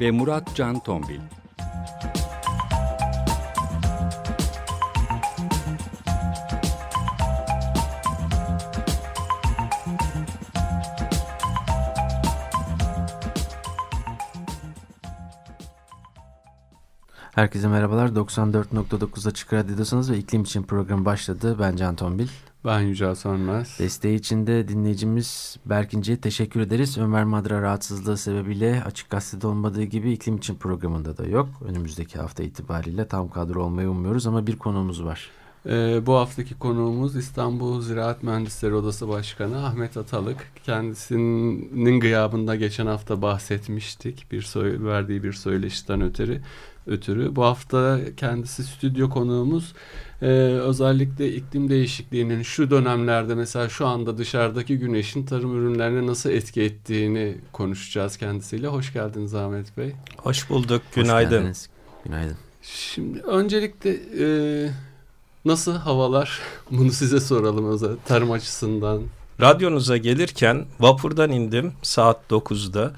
ve Murat Can Tombil. Herkese merhabalar. 94.9 Açık Radyo'dasınız ve iklim için program başladı. Ben Can Tombil. Ben Yücel Sönmez. Desteği için de dinleyicimiz Berkinci'ye teşekkür ederiz. Ömer Madra rahatsızlığı sebebiyle Açık Gazete'de olmadığı gibi iklim için programında da yok. Önümüzdeki hafta itibariyle tam kadro olmayı umuyoruz ama bir konuğumuz var. Ee, bu haftaki konuğumuz İstanbul Ziraat Mühendisleri Odası Başkanı Ahmet Atalık. Kendisinin gıyabında geçen hafta bahsetmiştik. Bir verdiği bir söyleşiden ötürü ötürü. Bu hafta kendisi stüdyo konuğumuz. Ee, özellikle iklim değişikliğinin şu dönemlerde mesela şu anda dışarıdaki güneşin tarım ürünlerine nasıl etki ettiğini konuşacağız kendisiyle. Hoş geldiniz Ahmet Bey. Hoş bulduk. Günaydın. Hoş geldiniz. Günaydın. Şimdi öncelikle e, nasıl havalar? Bunu size soralım özel tarım açısından. Radyonuza gelirken vapurdan indim saat 9'da.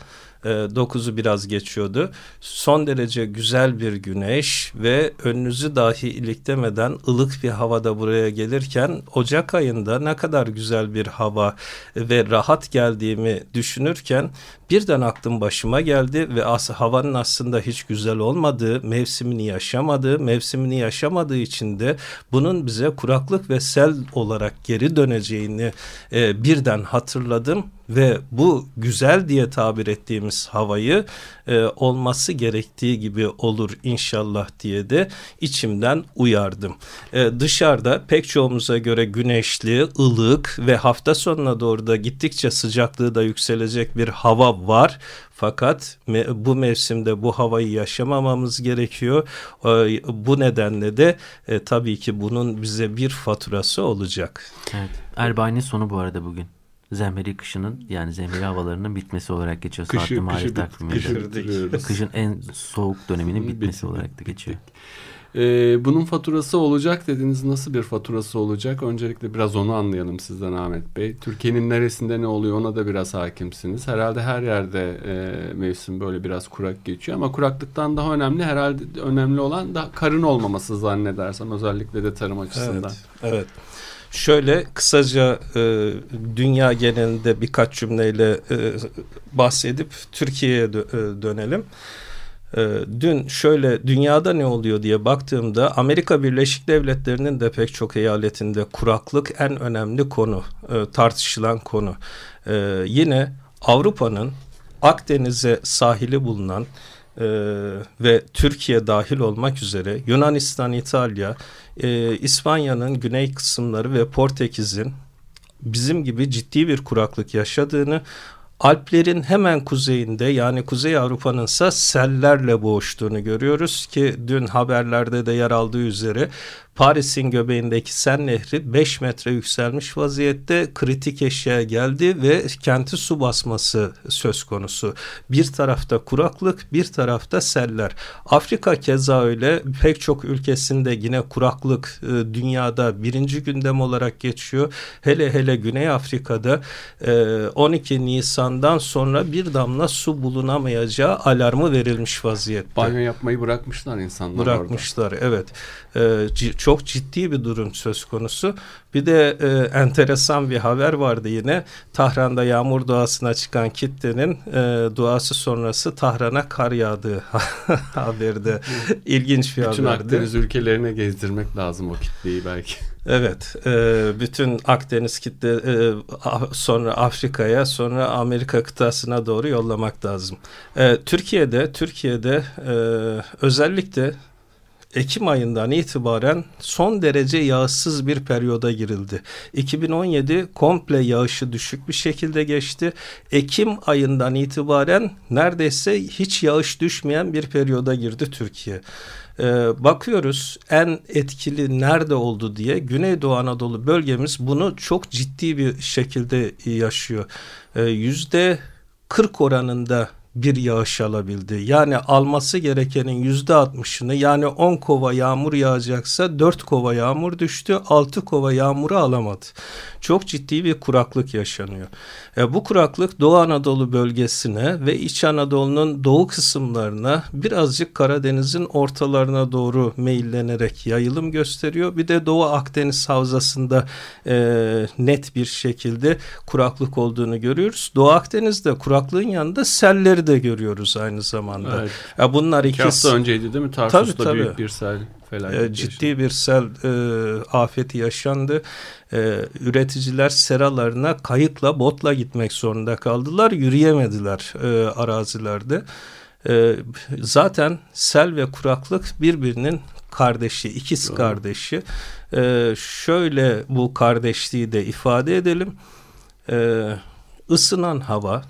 9'u ee, biraz geçiyordu. Son derece güzel bir güneş ve önünüzü dahi iliklemeden ılık bir havada buraya gelirken Ocak ayında ne kadar güzel bir hava ve rahat geldiğimi düşünürken birden aklım başıma geldi ve as havanın aslında hiç güzel olmadığı, mevsimini yaşamadığı, mevsimini yaşamadığı için de bunun bize kuraklık ve sel olarak geri döneceğini e, birden hatırladım ve bu güzel diye tabir ettiğimiz havayı e, olması gerektiği gibi olur inşallah diye de içimden uyardım. E, dışarıda pek çoğumuza göre güneşli, ılık ve hafta sonuna doğru da gittikçe sıcaklığı da yükselecek bir hava var. Fakat me bu mevsimde bu havayı yaşamamamız gerekiyor. E, bu nedenle de e, tabii ki bunun bize bir faturası olacak. Evet. Erbane'nin sonu bu arada bugün. Zemheri kışının yani zemheri havalarının bitmesi olarak geçiyor. Kışı, Saatli marif takviminde. Kışın en soğuk döneminin bitmesi olarak da geçiyor. Ee, bunun faturası olacak dediniz. Nasıl bir faturası olacak? Öncelikle biraz onu anlayalım sizden Ahmet Bey. Türkiye'nin neresinde ne oluyor ona da biraz hakimsiniz. Herhalde her yerde e, mevsim böyle biraz kurak geçiyor ama kuraklıktan daha önemli herhalde önemli olan da karın olmaması zannedersem özellikle de tarım açısından. Evet. Evet. Şöyle kısaca e, dünya genelinde birkaç cümleyle e, bahsedip Türkiye'ye dö e, dönelim. E, dün şöyle dünyada ne oluyor diye baktığımda Amerika Birleşik Devletleri'nin de pek çok eyaletinde kuraklık en önemli konu, e, tartışılan konu. E, yine Avrupa'nın Akdeniz'e sahili bulunan e, ve Türkiye dahil olmak üzere Yunanistan, İtalya, e, İspanya'nın güney kısımları ve Portekiz'in bizim gibi ciddi bir kuraklık yaşadığını Alplerin hemen kuzeyinde yani Kuzey Avrupa'nın ise sellerle boğuştuğunu görüyoruz ki dün haberlerde de yer aldığı üzere Paris'in göbeğindeki Sen Nehri 5 metre yükselmiş vaziyette kritik eşyaya geldi ve kenti su basması söz konusu. Bir tarafta kuraklık bir tarafta seller. Afrika keza öyle pek çok ülkesinde yine kuraklık e, dünyada birinci gündem olarak geçiyor. Hele hele Güney Afrika'da 12 e, Nisan'dan sonra bir damla su bulunamayacağı alarmı verilmiş vaziyette. Banyo yapmayı bırakmışlar insanlar Bırakmışlar orada. evet. E, çok ciddi bir durum söz konusu. Bir de e, enteresan bir haber vardı yine. Tahran'da yağmur duasına çıkan kitlenin e, duası sonrası Tahran'a kar yağdığı haberde. İlginç bir Bütün haberdi. Bütün Akdeniz ülkelerine gezdirmek lazım o kitleyi belki. Evet, e, bütün Akdeniz kitle e, sonra Afrika'ya, sonra Amerika kıtasına doğru yollamak lazım. E, Türkiye'de, Türkiye'de e, özellikle Ekim ayından itibaren son derece yağsız bir periyoda girildi. 2017 komple yağışı düşük bir şekilde geçti. Ekim ayından itibaren neredeyse hiç yağış düşmeyen bir periyoda girdi Türkiye. Ee, bakıyoruz en etkili nerede oldu diye Güneydoğu Anadolu bölgemiz bunu çok ciddi bir şekilde yaşıyor. Ee, yüzde 40 oranında bir yağış alabildi. Yani alması gerekenin yüzde altmışını yani 10 kova yağmur yağacaksa 4 kova yağmur düştü 6 kova yağmuru alamadı. Çok ciddi bir kuraklık yaşanıyor. E, bu kuraklık Doğu Anadolu bölgesine ve İç Anadolu'nun doğu kısımlarına birazcık Karadeniz'in ortalarına doğru meyillenerek yayılım gösteriyor. Bir de Doğu Akdeniz havzasında e, net bir şekilde kuraklık olduğunu görüyoruz. Doğu Akdeniz'de kuraklığın yanında selleri de görüyoruz aynı zamanda. Evet. Ya bunlar. İki hafta önceydi değil mi? Tarsus'ta tabii, tabii. büyük bir sel felaket. Ciddi yaşandı. bir sel e, afeti yaşandı. E, üreticiler seralarına kayıkla, botla gitmek zorunda kaldılar. Yürüyemediler e, arazilerde. E, zaten sel ve kuraklık birbirinin kardeşi, ikiz Doğru. kardeşi. E, şöyle bu kardeşliği de ifade edelim. E, ısınan hava,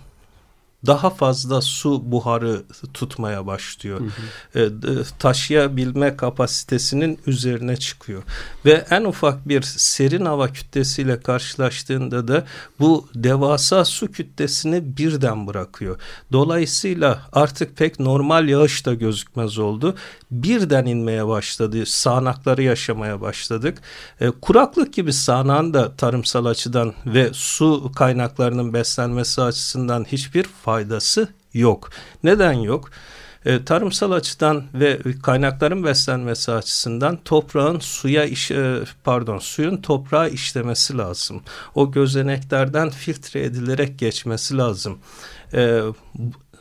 daha fazla su buharı tutmaya başlıyor. Hı hı. E, taşıyabilme kapasitesinin üzerine çıkıyor. Ve en ufak bir serin hava kütlesiyle karşılaştığında da bu devasa su kütlesini birden bırakıyor. Dolayısıyla artık pek normal yağış da gözükmez oldu. Birden inmeye başladı. Sağanakları yaşamaya başladık. E, kuraklık gibi sağanağın da tarımsal açıdan ve su kaynaklarının beslenmesi açısından hiçbir faydası yok. Neden yok? E, tarımsal açıdan ve kaynakların beslenmesi açısından toprağın suya iş, e, pardon suyun toprağa işlemesi lazım. O gözeneklerden filtre edilerek geçmesi lazım. E,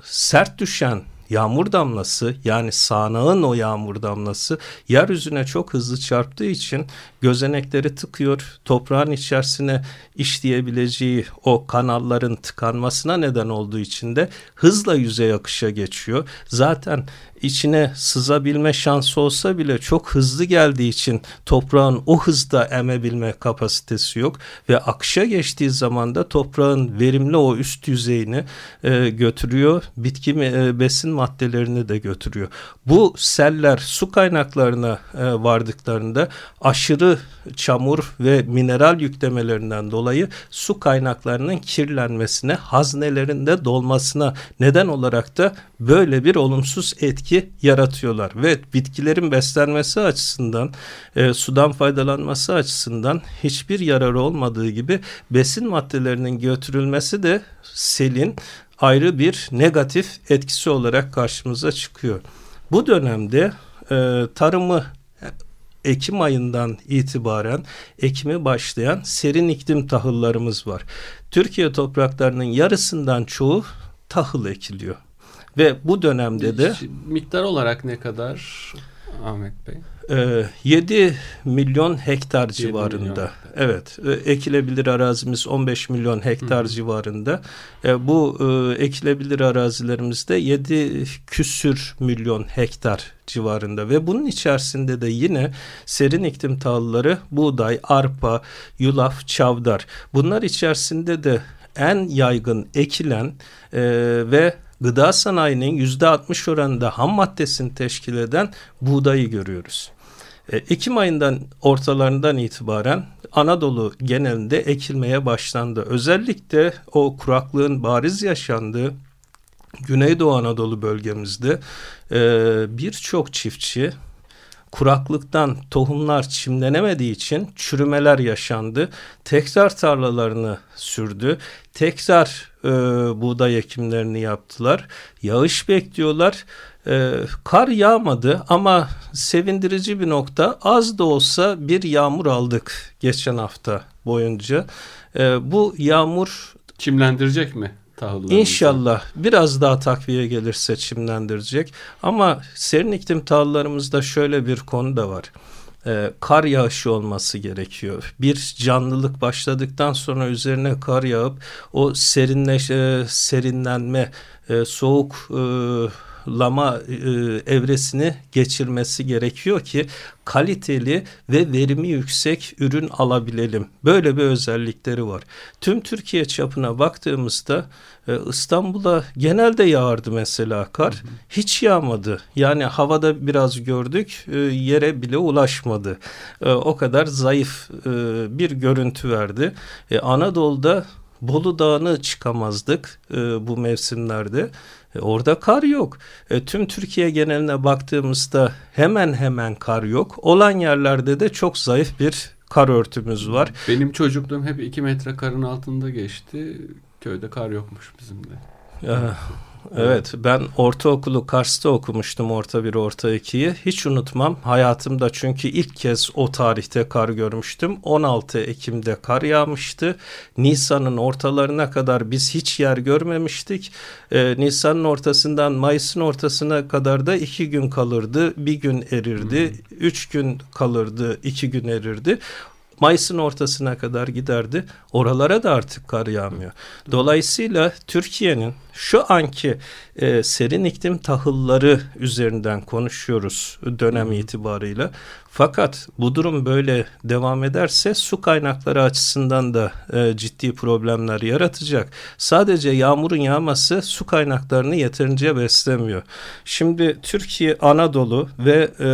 sert düşen yağmur damlası yani sağanağın o yağmur damlası yeryüzüne çok hızlı çarptığı için gözenekleri tıkıyor. Toprağın içerisine işleyebileceği o kanalların tıkanmasına neden olduğu için de hızla yüzey akışa geçiyor. Zaten içine sızabilme şansı olsa bile çok hızlı geldiği için toprağın o hızda emebilme kapasitesi yok ve akışa geçtiği zaman da toprağın verimli o üst yüzeyini e, götürüyor. Bitki e, besin maddelerini de götürüyor. Bu seller su kaynaklarına e, vardıklarında aşırı çamur ve mineral yüklemelerinden dolayı su kaynaklarının kirlenmesine, haznelerinde dolmasına neden olarak da böyle bir olumsuz etki yaratıyorlar. Ve bitkilerin beslenmesi açısından, e, sudan faydalanması açısından hiçbir yararı olmadığı gibi besin maddelerinin götürülmesi de selin ayrı bir negatif etkisi olarak karşımıza çıkıyor. Bu dönemde e, tarımı Ekim ayından itibaren ekimi başlayan serin iklim tahıllarımız var. Türkiye topraklarının yarısından çoğu tahıl ekiliyor. Ve bu dönemde de miktar olarak ne kadar Ahmet Bey? 7 ee, milyon hektar civarında. Milyon. Evet, e, ekilebilir arazimiz 15 milyon hektar Hı. civarında. E, bu e, ekilebilir arazilerimizde 7 küsür milyon hektar civarında ve bunun içerisinde de yine serin iklim tahılları buğday, arpa, yulaf, çavdar. Bunlar içerisinde de en yaygın ekilen e, ve gıda sanayinin yüzde 60 oranında ham maddesini teşkil eden buğdayı görüyoruz. E, Ekim ayından ortalarından itibaren Anadolu genelinde ekilmeye başlandı. Özellikle o kuraklığın bariz yaşandığı Güneydoğu Anadolu bölgemizde e, birçok çiftçi kuraklıktan tohumlar çimlenemediği için çürümeler yaşandı. Tekrar tarlalarını sürdü. Tekrar e, buğday ekimlerini yaptılar. Yağış bekliyorlar. E, kar yağmadı ama sevindirici bir nokta az da olsa bir yağmur aldık geçen hafta boyunca. E, bu yağmur çimlendirecek mi? İnşallah biraz daha takviye gelirse çimlendirecek. Ama serin iklim tahıllarımızda şöyle bir konu da var. Ee, kar yağışı olması gerekiyor. Bir canlılık başladıktan sonra üzerine kar yağıp o serinleş, e, serinlenme, e, soğuk e, karlama e, evresini geçirmesi gerekiyor ki kaliteli ve verimi yüksek ürün alabilelim. Böyle bir özellikleri var. Tüm Türkiye çapına baktığımızda e, İstanbul'a genelde yağardı mesela kar. Hiç yağmadı. Yani havada biraz gördük e, yere bile ulaşmadı. E, o kadar zayıf e, bir görüntü verdi. E, Anadolu'da Bolu Dağı'nı çıkamazdık e, bu mevsimlerde. E, orada kar yok. E, tüm Türkiye geneline baktığımızda hemen hemen kar yok. Olan yerlerde de çok zayıf bir kar örtümüz var. Benim çocukluğum hep iki metre karın altında geçti. Köyde kar yokmuş bizim de. Evet ben ortaokulu Kars'ta okumuştum orta bir orta ikiyi. Hiç unutmam hayatımda çünkü ilk kez o tarihte kar görmüştüm. 16 Ekim'de kar yağmıştı. Nisan'ın ortalarına kadar biz hiç yer görmemiştik. Ee, Nisan'ın ortasından Mayıs'ın ortasına kadar da iki gün kalırdı. Bir gün erirdi. Hmm. Üç gün kalırdı. iki gün erirdi. Mayıs'ın ortasına kadar giderdi. Oralara da artık kar yağmıyor. Dolayısıyla Türkiye'nin şu anki e, serin iklim tahılları üzerinden konuşuyoruz dönem itibarıyla. Fakat bu durum böyle devam ederse su kaynakları açısından da e, ciddi problemler yaratacak. Sadece yağmurun yağması su kaynaklarını yeterince beslemiyor. Şimdi Türkiye, Anadolu ve e,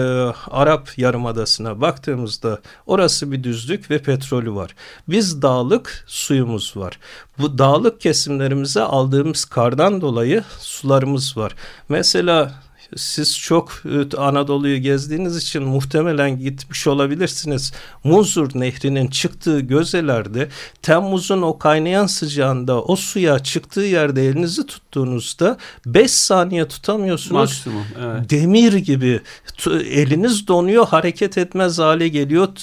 Arap Yarımadası'na baktığımızda orası bir düzlük ve petrolü var. Biz dağlık suyumuz var. Bu dağlık kesimlerimize aldığımız kardan dolayı sularımız var. Mesela siz çok e, Anadolu'yu gezdiğiniz için muhtemelen gitmiş olabilirsiniz. Muzur Nehri'nin çıktığı gözelerde Temmuz'un o kaynayan sıcağında o suya çıktığı yerde elinizi tuttuğunuzda 5 saniye tutamıyorsunuz. Maksimum, evet. Demir gibi eliniz donuyor hareket etmez hale geliyor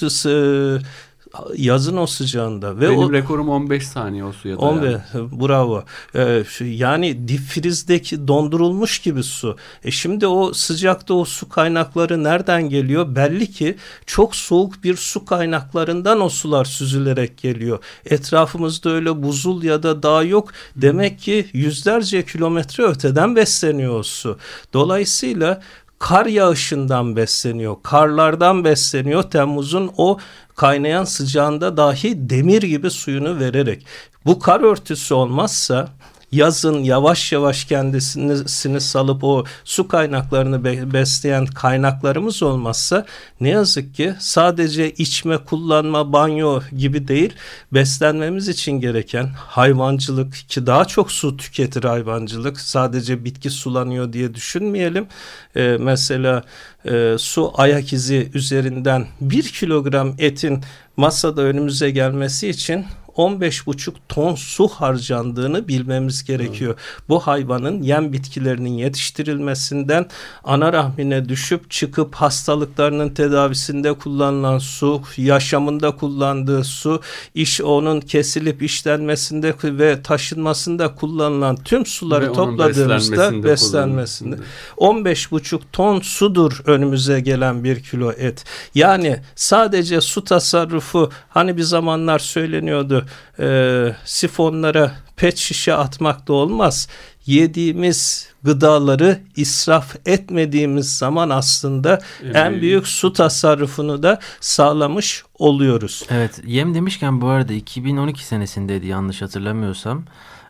yazın o sıcağında. Ve Benim o, rekorum 15 saniye o suya dayandı. 15, bravo. Ee, yani difrizdeki dondurulmuş gibi su. E şimdi o sıcakta o su kaynakları nereden geliyor? Belli ki çok soğuk bir su kaynaklarından o sular süzülerek geliyor. Etrafımızda öyle buzul ya da dağ yok. Demek ki yüzlerce kilometre öteden besleniyor o su. Dolayısıyla kar yağışından besleniyor, karlardan besleniyor. Temmuz'un o kaynayan sıcağında dahi demir gibi suyunu vererek. Bu kar örtüsü olmazsa yazın yavaş yavaş kendisini salıp o su kaynaklarını besleyen kaynaklarımız olmazsa ne yazık ki sadece içme, kullanma, banyo gibi değil beslenmemiz için gereken hayvancılık ki daha çok su tüketir hayvancılık sadece bitki sulanıyor diye düşünmeyelim. Ee, mesela e, su ayak izi üzerinden bir kilogram etin masada önümüze gelmesi için 15,5 ton su harcandığını bilmemiz gerekiyor. Evet. Bu hayvanın yem bitkilerinin yetiştirilmesinden ana rahmine düşüp çıkıp hastalıklarının tedavisinde kullanılan su, yaşamında kullandığı su, iş onun kesilip işlenmesinde ve taşınmasında kullanılan tüm suları ve topladığımızda beslenmesinde, beslenmesinde 15,5 ton sudur önümüze gelen bir kilo et. Yani sadece su tasarrufu hani bir zamanlar söyleniyordu e, sifonlara pet şişe atmak da olmaz. Yediğimiz gıdaları israf etmediğimiz zaman aslında evet. en büyük su tasarrufunu da sağlamış oluyoruz. Evet yem demişken bu arada 2012 senesindeydi yanlış hatırlamıyorsam.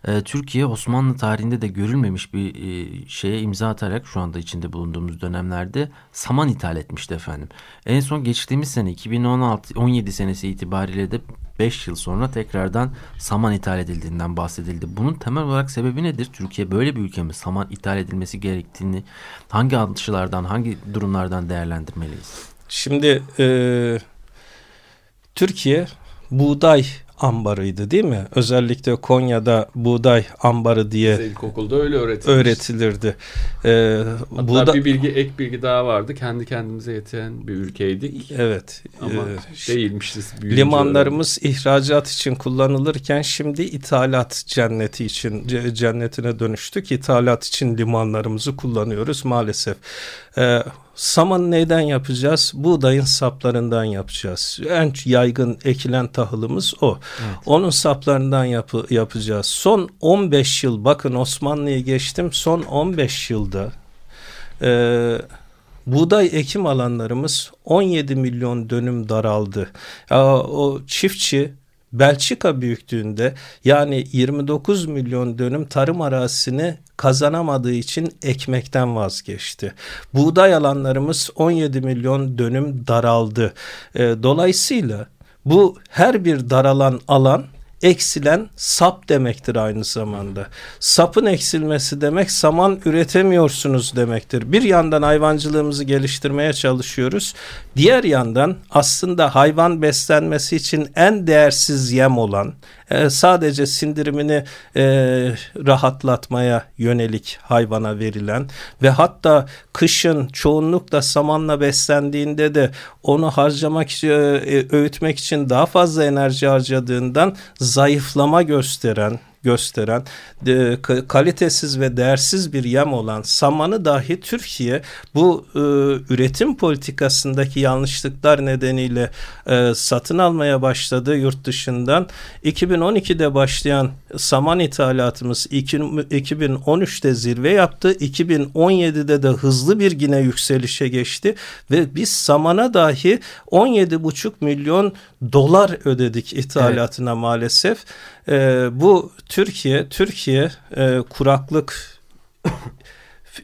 Ee, Türkiye Osmanlı tarihinde de görülmemiş bir e, şeye imza atarak şu anda içinde bulunduğumuz dönemlerde saman ithal etmişti efendim. En son geçtiğimiz sene 2016-17 senesi itibariyle de 5 yıl sonra tekrardan saman ithal edildiğinden bahsedildi. Bunun temel olarak sebebi nedir? Türkiye böyle bir ülke mi? Saman ithal edilmesi gerektiğini hangi açılardan, hangi durumlardan değerlendirmeliyiz? Şimdi e, Türkiye buğday ambarıydı değil mi? Özellikle Konya'da buğday ambarı diye Bize ilkokulda öyle öğretilmiş. öğretilirdi. Ee, Hatta buğda... bir bilgi ek bilgi daha vardı. Kendi kendimize yeten bir ülkeydik. Evet. Ama e, değilmişiz. Limanlarımız öğrendik. ihracat için kullanılırken şimdi ithalat cenneti için cennetine dönüştük. İthalat için limanlarımızı kullanıyoruz maalesef. Ee, Saman neyden yapacağız? Buğdayın saplarından yapacağız. En yaygın ekilen tahılımız o. Evet. Onun saplarından yapı, yapacağız. Son 15 yıl bakın Osmanlı'yı geçtim. Son 15 yılda e, buğday ekim alanlarımız 17 milyon dönüm daraldı. Ya, o çiftçi Belçika büyüklüğünde yani 29 milyon dönüm tarım arazisini kazanamadığı için ekmekten vazgeçti. Buğday alanlarımız 17 milyon dönüm daraldı. Dolayısıyla bu her bir daralan alan eksilen sap demektir aynı zamanda. Sapın eksilmesi demek saman üretemiyorsunuz demektir. Bir yandan hayvancılığımızı geliştirmeye çalışıyoruz. Diğer yandan aslında hayvan beslenmesi için en değersiz yem olan e, sadece sindirimini e, rahatlatmaya yönelik hayvana verilen ve hatta kışın çoğunlukla samanla beslendiğinde de onu harcamak için, e, öğütmek için daha fazla enerji harcadığından zayıflama gösteren gösteren de, kalitesiz ve değersiz bir yem olan samanı dahi Türkiye bu e, üretim politikasındaki yanlışlıklar nedeniyle e, satın almaya başladı yurt dışından. 2012'de başlayan saman ithalatımız 2013'te zirve yaptı. 2017'de de hızlı bir yine yükselişe geçti ve biz samana dahi 17,5 milyon dolar ödedik ithalatına evet. maalesef. E, bu Türkiye Türkiye e, kuraklık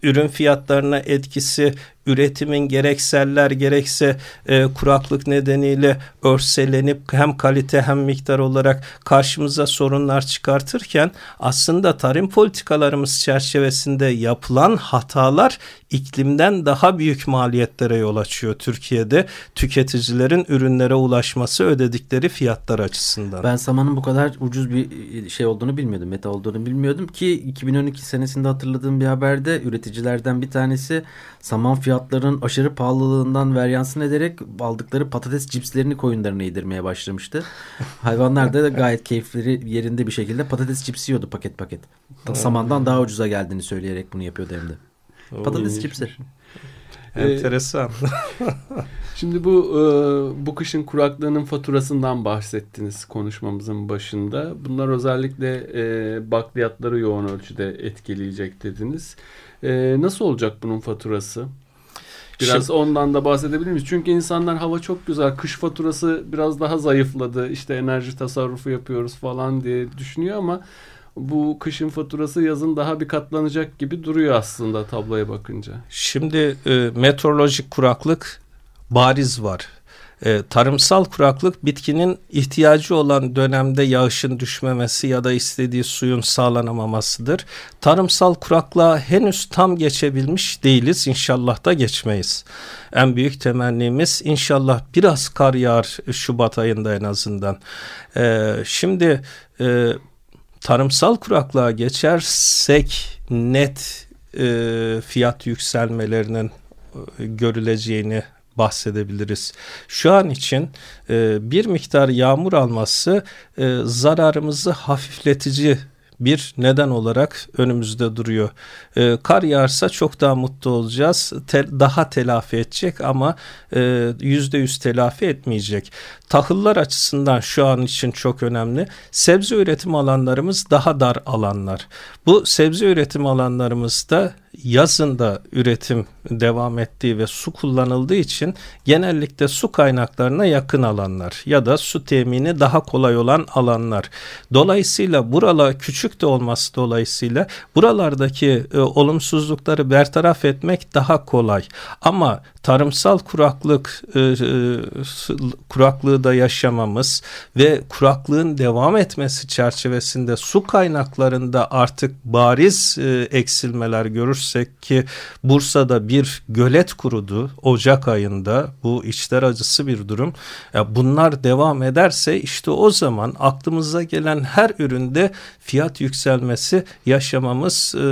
ürün fiyatlarına etkisi üretimin gerekseller gerekse e, kuraklık nedeniyle örselenip hem kalite hem miktar olarak karşımıza sorunlar çıkartırken aslında tarım politikalarımız çerçevesinde yapılan hatalar iklimden daha büyük maliyetlere yol açıyor Türkiye'de tüketicilerin ürünlere ulaşması ödedikleri fiyatlar açısından. Ben samanın bu kadar ucuz bir şey olduğunu bilmiyordum, meta olduğunu bilmiyordum ki 2012 senesinde hatırladığım bir haberde üreticilerden bir tanesi saman fiyatlarının aşırı pahalılığından veryansın ederek aldıkları patates cipslerini koyunlarına yedirmeye başlamıştı. Hayvanlar da gayet keyifleri yerinde bir şekilde patates cipsi yiyordu paket paket. Samandan daha ucuza geldiğini söyleyerek bunu yapıyordu hem de. Patates cipsi. Enteresan. Şimdi bu e, bu kışın kuraklığının faturasından bahsettiniz konuşmamızın başında. Bunlar özellikle e, bakliyatları yoğun ölçüde etkileyecek dediniz. E, nasıl olacak bunun faturası? Biraz Şimdi, ondan da bahsedebilir miyiz? Çünkü insanlar hava çok güzel, kış faturası biraz daha zayıfladı, işte enerji tasarrufu yapıyoruz falan diye düşünüyor ama bu kışın faturası yazın daha bir katlanacak gibi duruyor aslında tabloya bakınca. Şimdi e, meteorolojik kuraklık bariz var. E, tarımsal kuraklık bitkinin ihtiyacı olan dönemde yağışın düşmemesi ya da istediği suyun sağlanamamasıdır. Tarımsal kuraklığa henüz tam geçebilmiş değiliz. İnşallah da geçmeyiz. En büyük temennimiz inşallah biraz kar yağar Şubat ayında en azından. E, şimdi e, tarımsal kuraklığa geçersek net e, fiyat yükselmelerinin e, görüleceğini bahsedebiliriz. Şu an için e, bir miktar yağmur alması e, zararımızı hafifletici bir neden olarak önümüzde duruyor. E, kar yağarsa çok daha mutlu olacağız. Te, daha telafi edecek ama e, yüzde yüz telafi etmeyecek. Tahıllar açısından şu an için çok önemli. Sebze üretim alanlarımız daha dar alanlar. Bu sebze üretim alanlarımızda yazın da üretim devam ettiği ve su kullanıldığı için genellikle su kaynaklarına yakın alanlar ya da su temini daha kolay olan alanlar. Dolayısıyla buralar küçük de olması dolayısıyla buralardaki e, olumsuzlukları bertaraf etmek daha kolay. Ama tarımsal kuraklık e, e, kuraklığı da yaşamamız ve kuraklığın devam etmesi çerçevesinde su kaynaklarında artık bariz e, eksilmeler görürsek ki Bursa'da bir gölet kurudu Ocak ayında bu içler acısı bir durum. Ya bunlar devam ederse işte o zaman aklımıza gelen her üründe fiyat yükselmesi yaşamamız e,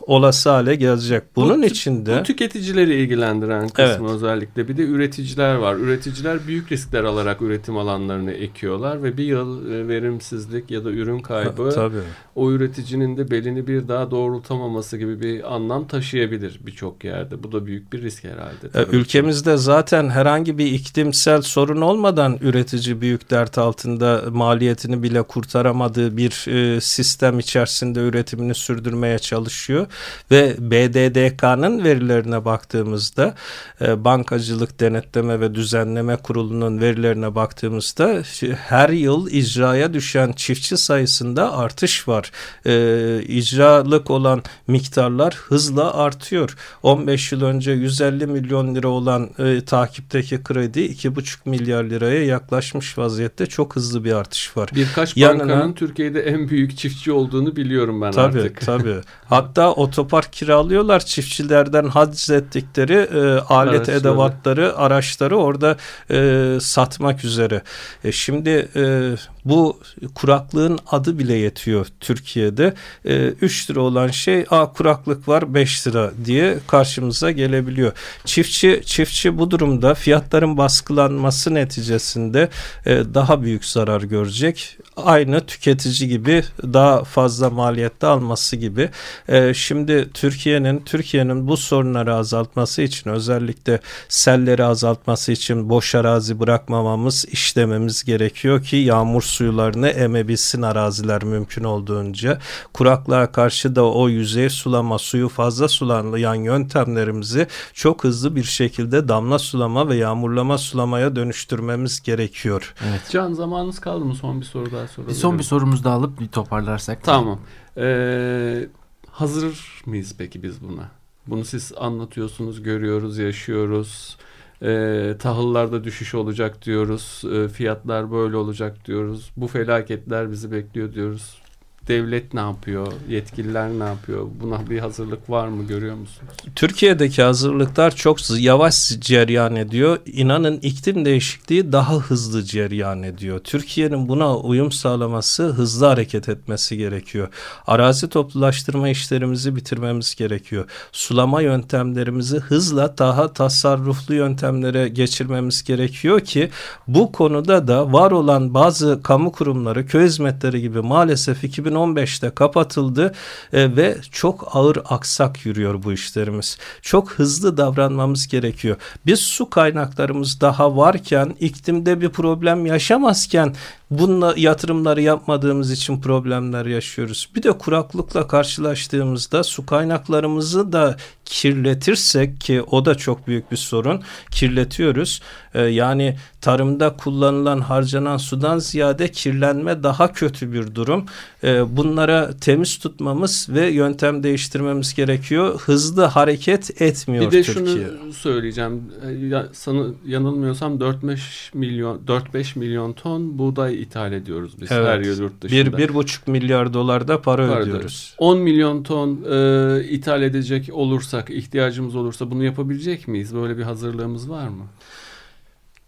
olası hale gelecek. Bunun bu, içinde bu tüketicileri ilgilendiren kısmı kısmı özellikle. Bir de üreticiler var. Üreticiler büyük riskler alarak üretim alanlarını ekiyorlar ve bir yıl e, verimsizlik ya da ürün kaybı Tabii. o üreticinin de belini bir daha doğrultamaması gibi bir anlam taşıyabilir birçok yerde. Bu da büyük bir risk herhalde. Tabii. Ülkemizde zaten herhangi bir iklimsel sorun olmadan üretici büyük dert altında maliyetini bile kurtaramadığı bir e, sistem içerisinde üretimini sürdürmeye çalışıyor ve BDDK'nın verilerine baktığımızda e, Bankacılık Denetleme ve Düzenleme Kurulu'nun verilerine baktığımızda her yıl icraya düşen çiftçi sayısında artış var. E, icralık olan miktarlar hızla artıyor. 15 yıl önce 150 milyon lira olan e, takipteki kredi 2,5 milyar liraya yaklaşmış vaziyette. Çok hızlı bir artış var. Birkaç Yanına, bankanın Türkiye'de en büyük çiftçi olduğunu biliyorum ben tabii, artık. Tabii Hatta otopark kiralıyorlar çiftçilerden haciz ettikleri e, alet Araçları. edevatları, araçları orada e, satmak üzere. E, şimdi e, bu kuraklığın adı bile yetiyor Türkiye'de. E, 3 lira olan şey a kuraklık var 5 lira diye karşımıza gelebiliyor. Çiftçi çiftçi bu durumda fiyatların baskılanması neticesinde e, daha büyük zarar görecek. Aynı tüketici gibi daha fazla maliyette alması gibi. E, şimdi Türkiye'nin Türkiye'nin bu sorunları azaltması için özellikle selleri azaltması için boş arazi bırakmamamız, işlememiz gerekiyor ki yağmur suyularını emebilsin araziler mümkün olduğunca. Kuraklığa karşı da o yüzey sulama, suyu fazla sulayan yöntemlerimizi çok hızlı bir şekilde damla sulama ve yağmurlama sulamaya dönüştürmemiz gerekiyor. Evet. Can zamanınız kaldı mı? Son bir soru daha soralım. Bir son bir sorumuzu da alıp bir toparlarsak. Tamam. Ee, hazır mıyız peki biz buna? Bunu siz anlatıyorsunuz, görüyoruz, yaşıyoruz. E, tahıllarda düşüş olacak diyoruz. E, fiyatlar böyle olacak diyoruz. Bu felaketler bizi bekliyor diyoruz devlet ne yapıyor? Yetkililer ne yapıyor? Buna bir hazırlık var mı görüyor musunuz? Türkiye'deki hazırlıklar çok yavaş cereyan ediyor. İnanın iklim değişikliği daha hızlı cereyan ediyor. Türkiye'nin buna uyum sağlaması, hızlı hareket etmesi gerekiyor. Arazi toplulaştırma işlerimizi bitirmemiz gerekiyor. Sulama yöntemlerimizi hızla daha tasarruflu yöntemlere geçirmemiz gerekiyor ki bu konuda da var olan bazı kamu kurumları, köy hizmetleri gibi maalesef 2010 2015'te kapatıldı e, ve çok ağır aksak yürüyor bu işlerimiz. Çok hızlı davranmamız gerekiyor. Biz su kaynaklarımız daha varken iklimde bir problem yaşamazken Bununla yatırımları yapmadığımız için problemler yaşıyoruz. Bir de kuraklıkla karşılaştığımızda su kaynaklarımızı da kirletirsek ki o da çok büyük bir sorun kirletiyoruz. Ee, yani tarımda kullanılan harcanan sudan ziyade kirlenme daha kötü bir durum. Ee, bunlara temiz tutmamız ve yöntem değiştirmemiz gerekiyor. Hızlı hareket etmiyor Bir de Türkiye. şunu söyleyeceğim. Ee, ya, sana yanılmıyorsam 4-5 milyon 4-5 milyon ton buğday ithal ediyoruz biz evet. her yıl yurt dışında. Bir, bir buçuk milyar dolar da para Pardon. ödüyoruz. 10 milyon ton e, ithal edecek olursak, ihtiyacımız olursa bunu yapabilecek miyiz? Böyle bir hazırlığımız var mı?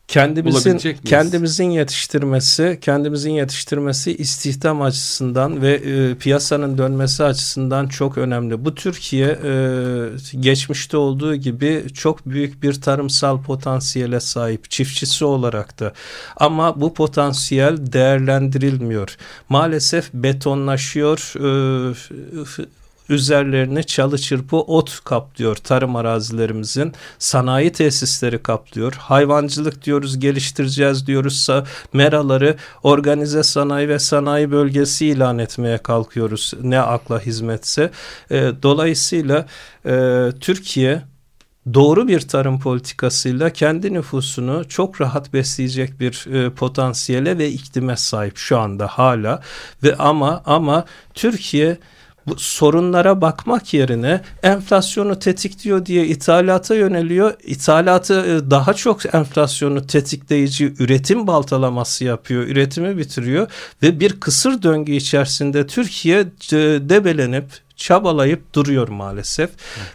Kendimizin kendimizin yetiştirmesi, kendimizin yetiştirmesi istihdam açısından ve e, piyasanın dönmesi açısından çok önemli. Bu Türkiye e, geçmişte olduğu gibi çok büyük bir tarımsal potansiyele sahip çiftçisi olarak da. Ama bu potansiyel değerlendirilmiyor. Maalesef betonlaşıyor. E, üzerlerini çalı çırpı ot kaplıyor tarım arazilerimizin. Sanayi tesisleri kaplıyor. Hayvancılık diyoruz geliştireceğiz diyoruz. Meraları organize sanayi ve sanayi bölgesi ilan etmeye kalkıyoruz. Ne akla hizmetse. E, dolayısıyla e, Türkiye doğru bir tarım politikasıyla kendi nüfusunu çok rahat besleyecek bir e, potansiyele ve iklime sahip şu anda hala ve ama ama Türkiye bu sorunlara bakmak yerine enflasyonu tetikliyor diye ithalata yöneliyor. İthalatı e, daha çok enflasyonu tetikleyici üretim baltalaması yapıyor. Üretimi bitiriyor ve bir kısır döngü içerisinde Türkiye debelenip çabalayıp duruyor maalesef.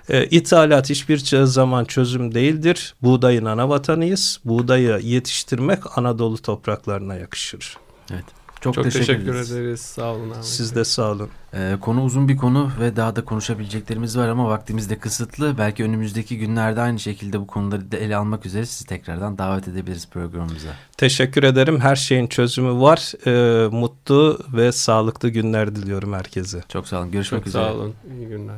Evet. E, ithalat hiçbir zaman çözüm değildir. Buğdayın ana vatanıyız. Buğdayı yetiştirmek Anadolu topraklarına yakışır. Evet. Çok, Çok teşekkür, teşekkür ederiz. ederiz. Sağ olun Ahmet Siz de sağ olun. Ee, konu uzun bir konu ve daha da konuşabileceklerimiz var ama vaktimiz de kısıtlı. Belki önümüzdeki günlerde aynı şekilde bu konuları da ele almak üzere sizi tekrardan davet edebiliriz programımıza. Teşekkür ederim. Her şeyin çözümü var. Ee, mutlu ve sağlıklı günler diliyorum herkese. Çok sağ olun. Görüşmek Çok üzere. sağ olun. İyi günler.